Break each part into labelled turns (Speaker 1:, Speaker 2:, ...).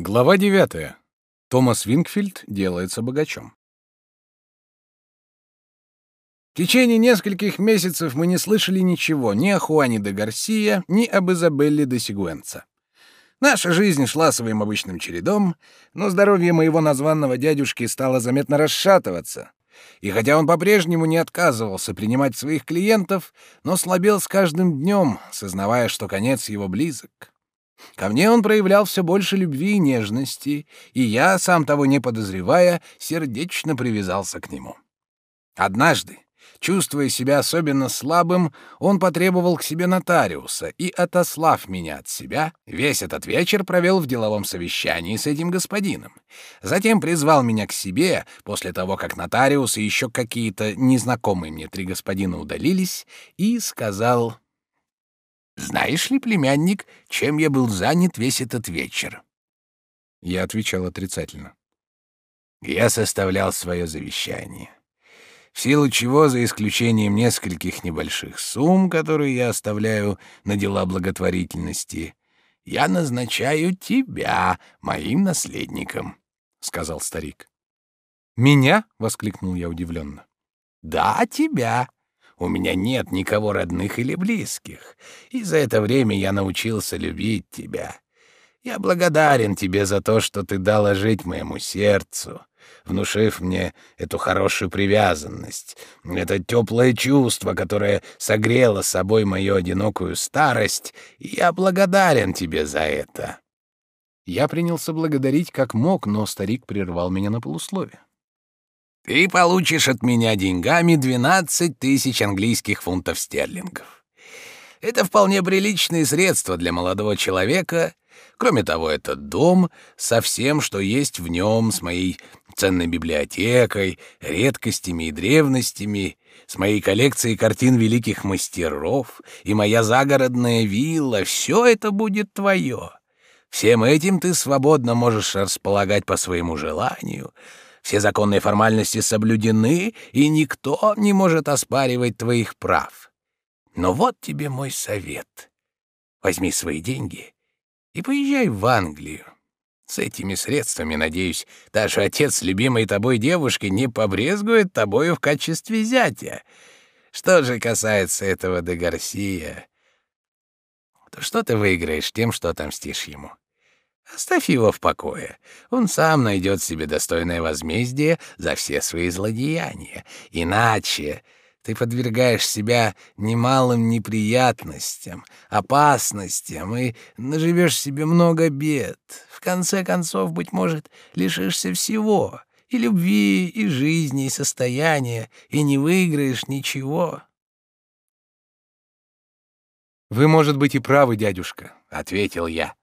Speaker 1: Глава 9. Томас Вингфильд делается богачом. В течение нескольких месяцев мы не слышали ничего ни о Хуане де Гарсия, ни об Изабелле де Сигуэнца. Наша жизнь шла своим обычным чередом, но здоровье моего названного дядюшки стало заметно расшатываться. И хотя он по-прежнему не отказывался принимать своих клиентов, но слабел с каждым днем, сознавая, что конец его близок. Ко мне он проявлял все больше любви и нежности, и я, сам того не подозревая, сердечно привязался к нему. Однажды, чувствуя себя особенно слабым, он потребовал к себе нотариуса и, отослав меня от себя, весь этот вечер провел в деловом совещании с этим господином. Затем призвал меня к себе, после того, как нотариус и еще какие-то незнакомые мне три господина удалились, и сказал знаешь ли, племянник, чем я был занят весь этот вечер? Я отвечал отрицательно. Я составлял свое завещание. В силу чего, за исключением нескольких небольших сумм, которые я оставляю на дела благотворительности, я назначаю тебя моим наследником, — сказал старик. «Меня?» — воскликнул я удивленно. «Да, тебя. У меня нет никого родных или близких, и за это время я научился любить тебя. Я благодарен тебе за то, что ты дала жить моему сердцу, внушив мне эту хорошую привязанность, это теплое чувство, которое согрело собой мою одинокую старость, и я благодарен тебе за это». Я принялся благодарить как мог, но старик прервал меня на полусловие. Ты получишь от меня деньгами 12 тысяч английских фунтов стерлингов. Это вполне приличные средства для молодого человека. Кроме того, это дом со всем, что есть в нем, с моей ценной библиотекой, редкостями и древностями, с моей коллекцией картин великих мастеров, и моя загородная вилла — все это будет твое. Всем этим ты свободно можешь располагать по своему желанию — все законные формальности соблюдены, и никто не может оспаривать твоих прав. Но вот тебе мой совет. Возьми свои деньги и поезжай в Англию. С этими средствами, надеюсь, даже отец любимой тобой девушки не побрезгует тобою в качестве зятя. Что же касается этого де Гарсия, то что ты выиграешь тем, что отомстишь ему? Оставь его в покое. Он сам найдет себе достойное возмездие за все свои злодеяния. Иначе ты подвергаешь себя немалым неприятностям, опасностям и наживешь себе много бед. В конце концов, быть может, лишишься всего — и любви, и жизни, и состояния, и не выиграешь ничего.
Speaker 2: «Вы, может быть, и правы, дядюшка», — ответил я.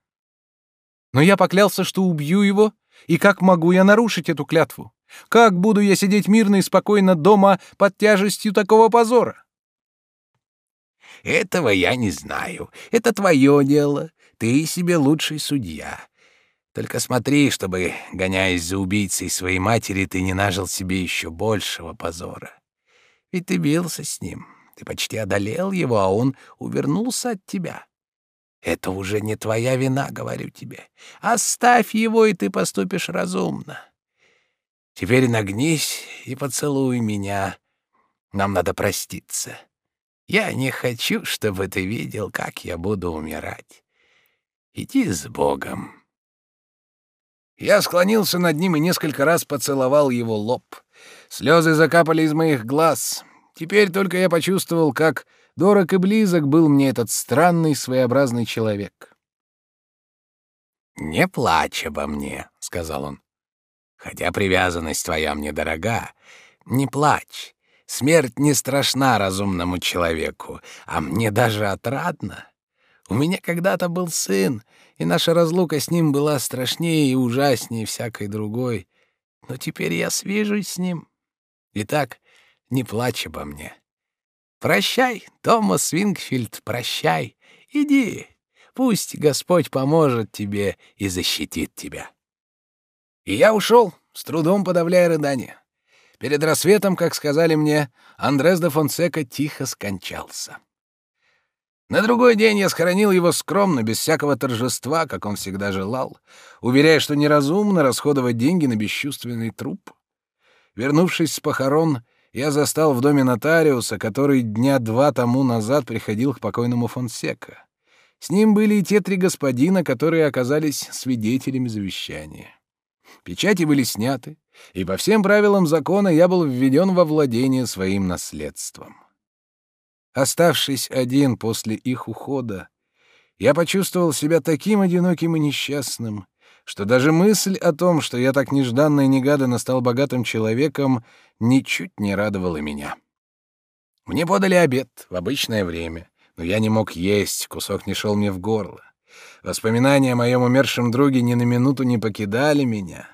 Speaker 2: Но я поклялся, что убью его, и как могу я нарушить эту клятву? Как буду я сидеть мирно и спокойно дома под тяжестью такого позора?
Speaker 1: Этого я не знаю. Это твое дело. Ты себе лучший судья. Только смотри, чтобы, гоняясь за убийцей своей матери, ты не нажил себе еще большего позора. Ведь ты бился с ним, ты почти одолел его, а он увернулся от тебя. Это уже не твоя вина, говорю тебе. Оставь его, и ты поступишь разумно. Теперь нагнись и поцелуй меня. Нам надо проститься. Я не хочу, чтобы ты видел, как я буду умирать. Иди с Богом. Я склонился над ним и несколько раз поцеловал его лоб. Слезы закапали из моих глаз. Теперь только я почувствовал, как Дорог и близок был мне этот странный своеобразный человек. «Не плачь обо мне», — сказал он. «Хотя привязанность твоя мне дорога, не плачь. Смерть не страшна разумному человеку, а мне даже отрадна. У меня когда-то был сын, и наша разлука с ним была страшнее и ужаснее всякой другой. Но теперь я свяжусь с ним. Итак, не плачь обо мне. Прощай, Томас Вингфильд, прощай. Иди, пусть Господь поможет тебе и защитит тебя. И я ушел, с трудом подавляя рыдания. Перед рассветом, как сказали мне, Андрес де Фонсека тихо скончался. На другой день я схоронил его скромно, без всякого торжества, как он всегда желал, уверяя, что неразумно расходовать деньги на бесчувственный труп. Вернувшись с похорон, я застал в доме нотариуса, который дня два тому назад приходил к покойному Фонсека. С ним были и те три господина, которые оказались свидетелями завещания. Печати были сняты, и по всем правилам закона я был введен во владение своим наследством. Оставшись один после их ухода, я почувствовал себя таким одиноким и несчастным, что даже мысль о том, что я так нежданно и негаданно стал богатым человеком, ничуть не радовала меня. Мне подали обед в обычное время, но я не мог есть, кусок не шел мне в горло. Воспоминания о моем умершем друге ни на минуту не покидали меня.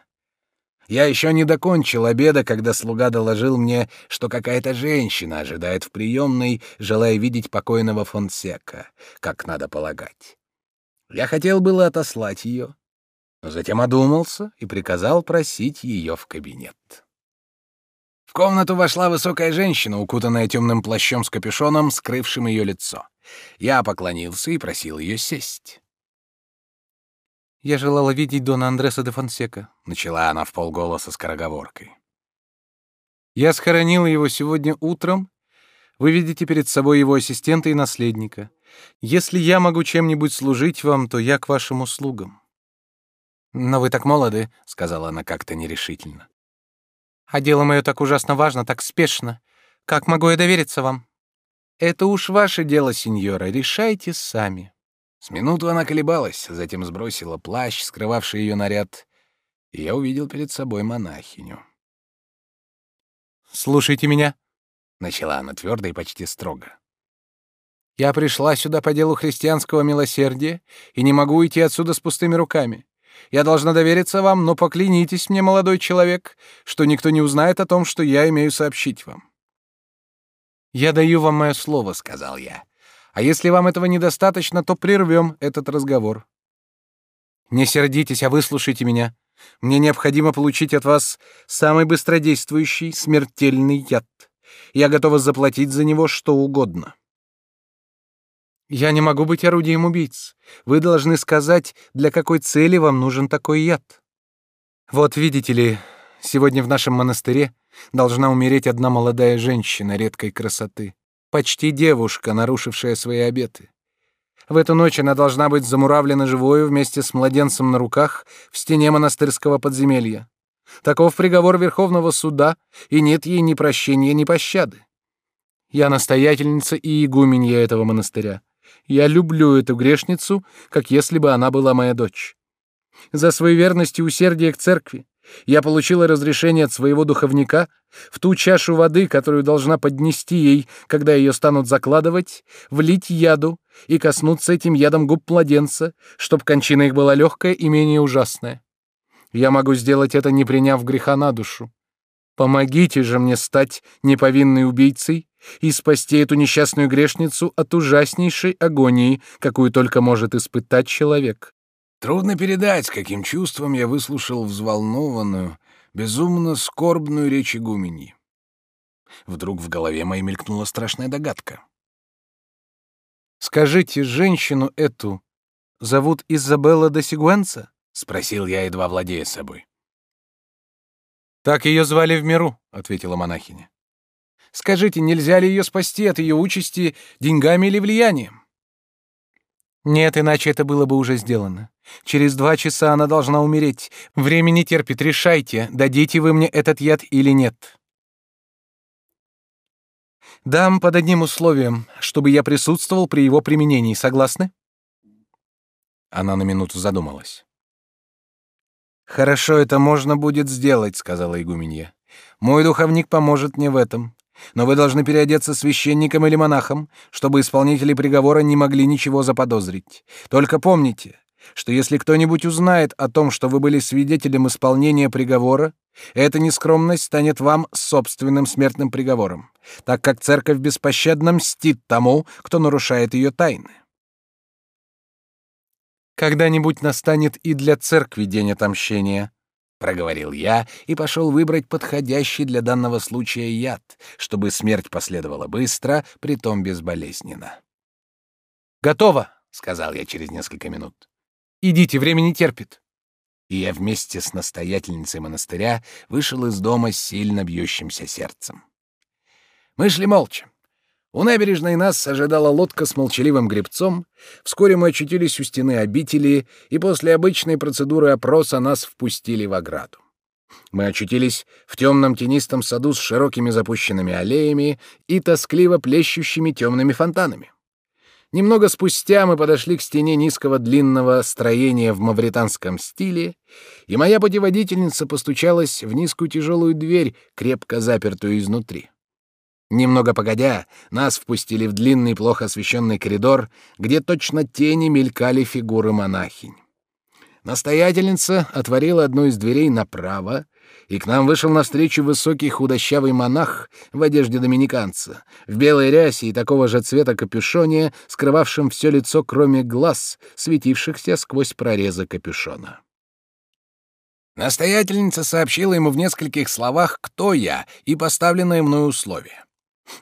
Speaker 1: Я еще не докончил обеда, когда слуга доложил мне, что какая-то женщина ожидает в приемной, желая видеть покойного Фонсека, как надо полагать. Я хотел было отослать ее, затем одумался и приказал просить ее в кабинет. В комнату вошла высокая женщина, укутанная темным плащом с капюшоном, скрывшим ее лицо. Я поклонился и просил ее сесть.
Speaker 2: «Я желала видеть Дона Андреса де Фонсека», —
Speaker 1: начала она в полголоса скороговоркой.
Speaker 2: «Я схоронила его сегодня утром. Вы видите перед собой его ассистента и наследника. Если я могу чем-нибудь служить вам, то я к вашим услугам».
Speaker 1: «Но вы так молоды», — сказала она как-то нерешительно.
Speaker 2: «А дело мое так ужасно важно, так спешно. Как могу я довериться вам?»
Speaker 1: «Это уж ваше дело, сеньора, решайте сами». С минуту она колебалась, затем сбросила плащ, скрывавший ее наряд, и я увидел перед собой монахиню.
Speaker 2: «Слушайте меня», —
Speaker 1: начала она твердо и почти строго. «Я пришла сюда по делу христианского милосердия и не могу уйти отсюда с пустыми руками. Я должна довериться вам, но поклянитесь мне, молодой человек, что никто не узнает о том, что я имею сообщить вам». «Я даю вам мое слово», — сказал я. А если вам этого недостаточно, то прервем этот разговор. Не сердитесь, а выслушайте меня. Мне необходимо получить от вас самый быстродействующий смертельный яд. Я готова заплатить за него что угодно. Я не могу быть орудием убийц. Вы должны сказать, для какой цели вам нужен такой яд. Вот видите ли, сегодня в нашем монастыре должна умереть одна молодая женщина редкой красоты почти девушка, нарушившая свои обеты. В эту ночь она должна быть замуравлена живою вместе с младенцем на руках в стене монастырского подземелья. Таков приговор Верховного суда, и нет ей ни прощения, ни пощады. Я настоятельница и игуменья этого монастыря. Я люблю эту грешницу, как если бы она была моя дочь. За свою верность и усердие к церкви, я получила разрешение от своего духовника в ту чашу воды, которую должна поднести ей, когда ее станут закладывать, влить яду и коснуться этим ядом губ младенца, чтобы кончина их была легкая и менее ужасная. Я могу сделать это, не приняв греха на душу. Помогите же мне стать неповинной убийцей и спасти эту несчастную грешницу от ужаснейшей агонии, какую только может испытать человек. Трудно передать, каким чувством я выслушал взволнованную, безумно скорбную речь игуменьи. Вдруг в голове моей мелькнула страшная догадка.
Speaker 2: «Скажите, женщину эту зовут Изабелла де Сигуэнца?»
Speaker 1: — спросил я, едва владея собой.
Speaker 2: «Так ее звали в миру», — ответила монахиня. «Скажите, нельзя ли ее спасти от ее участи деньгами или влиянием?» Нет, иначе это было бы уже сделано. Через два часа она должна умереть. Время не терпит, решайте, дадите вы мне этот яд или нет. Дам под одним условием, чтобы я присутствовал при его применении. Согласны?
Speaker 1: Она на минуту задумалась.
Speaker 2: Хорошо, это можно будет сделать, сказала игуменья. Мой духовник поможет мне в этом но вы должны переодеться священником или монахом, чтобы исполнители приговора не могли ничего заподозрить. Только помните, что если кто-нибудь узнает о том, что вы были свидетелем исполнения приговора, эта нескромность станет вам собственным смертным приговором, так как церковь беспощадно мстит тому, кто нарушает ее тайны. Когда-нибудь настанет и для церкви день отомщения, проговорил я и пошел выбрать подходящий для данного случая яд, чтобы смерть последовала быстро, притом безболезненно. Готово,
Speaker 1: сказал я через несколько минут.
Speaker 2: Идите, время не терпит.
Speaker 1: И я вместе с настоятельницей монастыря вышел из дома с сильно бьющимся сердцем. Мы шли молча. У набережной нас ожидала лодка с молчаливым гребцом. Вскоре мы очутились у стены обители, и после обычной процедуры опроса нас впустили в ограду. Мы очутились в темном тенистом саду с широкими запущенными аллеями и тоскливо плещущими темными фонтанами. Немного спустя мы подошли к стене низкого длинного строения в мавританском стиле, и моя путеводительница постучалась в низкую тяжелую дверь, крепко запертую изнутри. Немного погодя, нас впустили в длинный, плохо освещенный коридор, где точно тени мелькали фигуры монахинь. Настоятельница отворила одну из дверей направо, и к нам вышел навстречу высокий худощавый монах в одежде доминиканца, в белой рясе и такого же цвета капюшоне, скрывавшем все лицо, кроме глаз, светившихся сквозь прорезы капюшона. Настоятельница сообщила ему в нескольких словах, кто я и поставленное мною условие.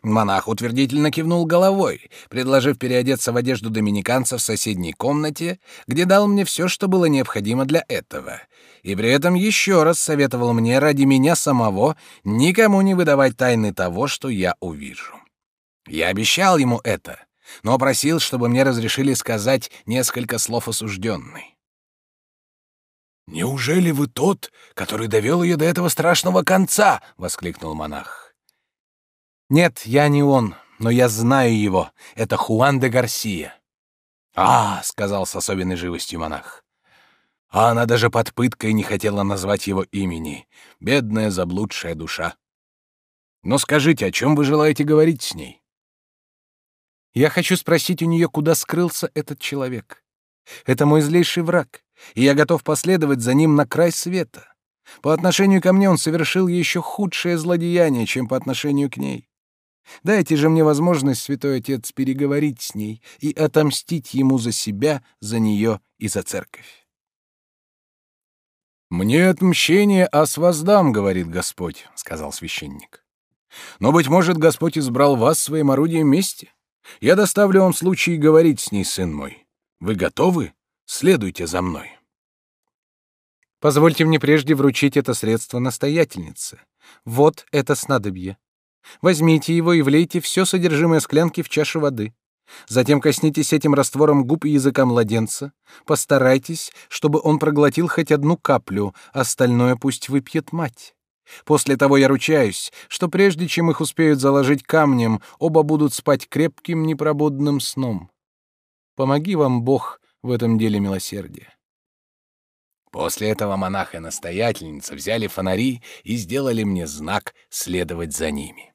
Speaker 1: Монах утвердительно кивнул головой, предложив переодеться в одежду доминиканца в соседней комнате, где дал мне все, что было необходимо для этого, и при этом еще раз советовал мне ради меня самого никому не выдавать тайны того, что я увижу. Я обещал ему это, но просил, чтобы мне разрешили сказать несколько слов осужденной. «Неужели вы тот, который довел ее до этого страшного конца?» — воскликнул монах.
Speaker 2: Нет, я не он, но я знаю его. Это Хуан де Гарсия.
Speaker 1: А, сказал с особенной живостью монах. А она даже под пыткой не хотела назвать его имени. Бедная заблудшая душа. Но скажите, о чем вы желаете говорить с ней?
Speaker 2: Я хочу спросить у нее, куда скрылся этот человек. Это мой злейший враг, и я готов последовать за ним на край света. По отношению ко мне он совершил еще худшее злодеяние, чем по отношению к ней. Дайте же мне возможность, святой отец, переговорить с ней и отомстить ему за себя, за нее и за церковь.
Speaker 1: «Мне отмщение ас воздам, — говорит Господь, — сказал священник. Но, быть может, Господь избрал вас своим орудием мести? Я доставлю вам случай говорить с ней, сын мой. Вы готовы? Следуйте за мной».
Speaker 2: Позвольте мне прежде вручить это средство настоятельнице. Вот это снадобье. Возьмите его и влейте все содержимое склянки в чашу воды. Затем коснитесь этим раствором губ и языка младенца. Постарайтесь, чтобы он проглотил хоть одну каплю, остальное пусть выпьет мать. После того я ручаюсь, что прежде чем их успеют заложить камнем, оба будут спать крепким непробудным сном. Помоги вам Бог в этом деле милосердия.
Speaker 1: После этого монах и настоятельница взяли фонари и сделали мне знак следовать за ними.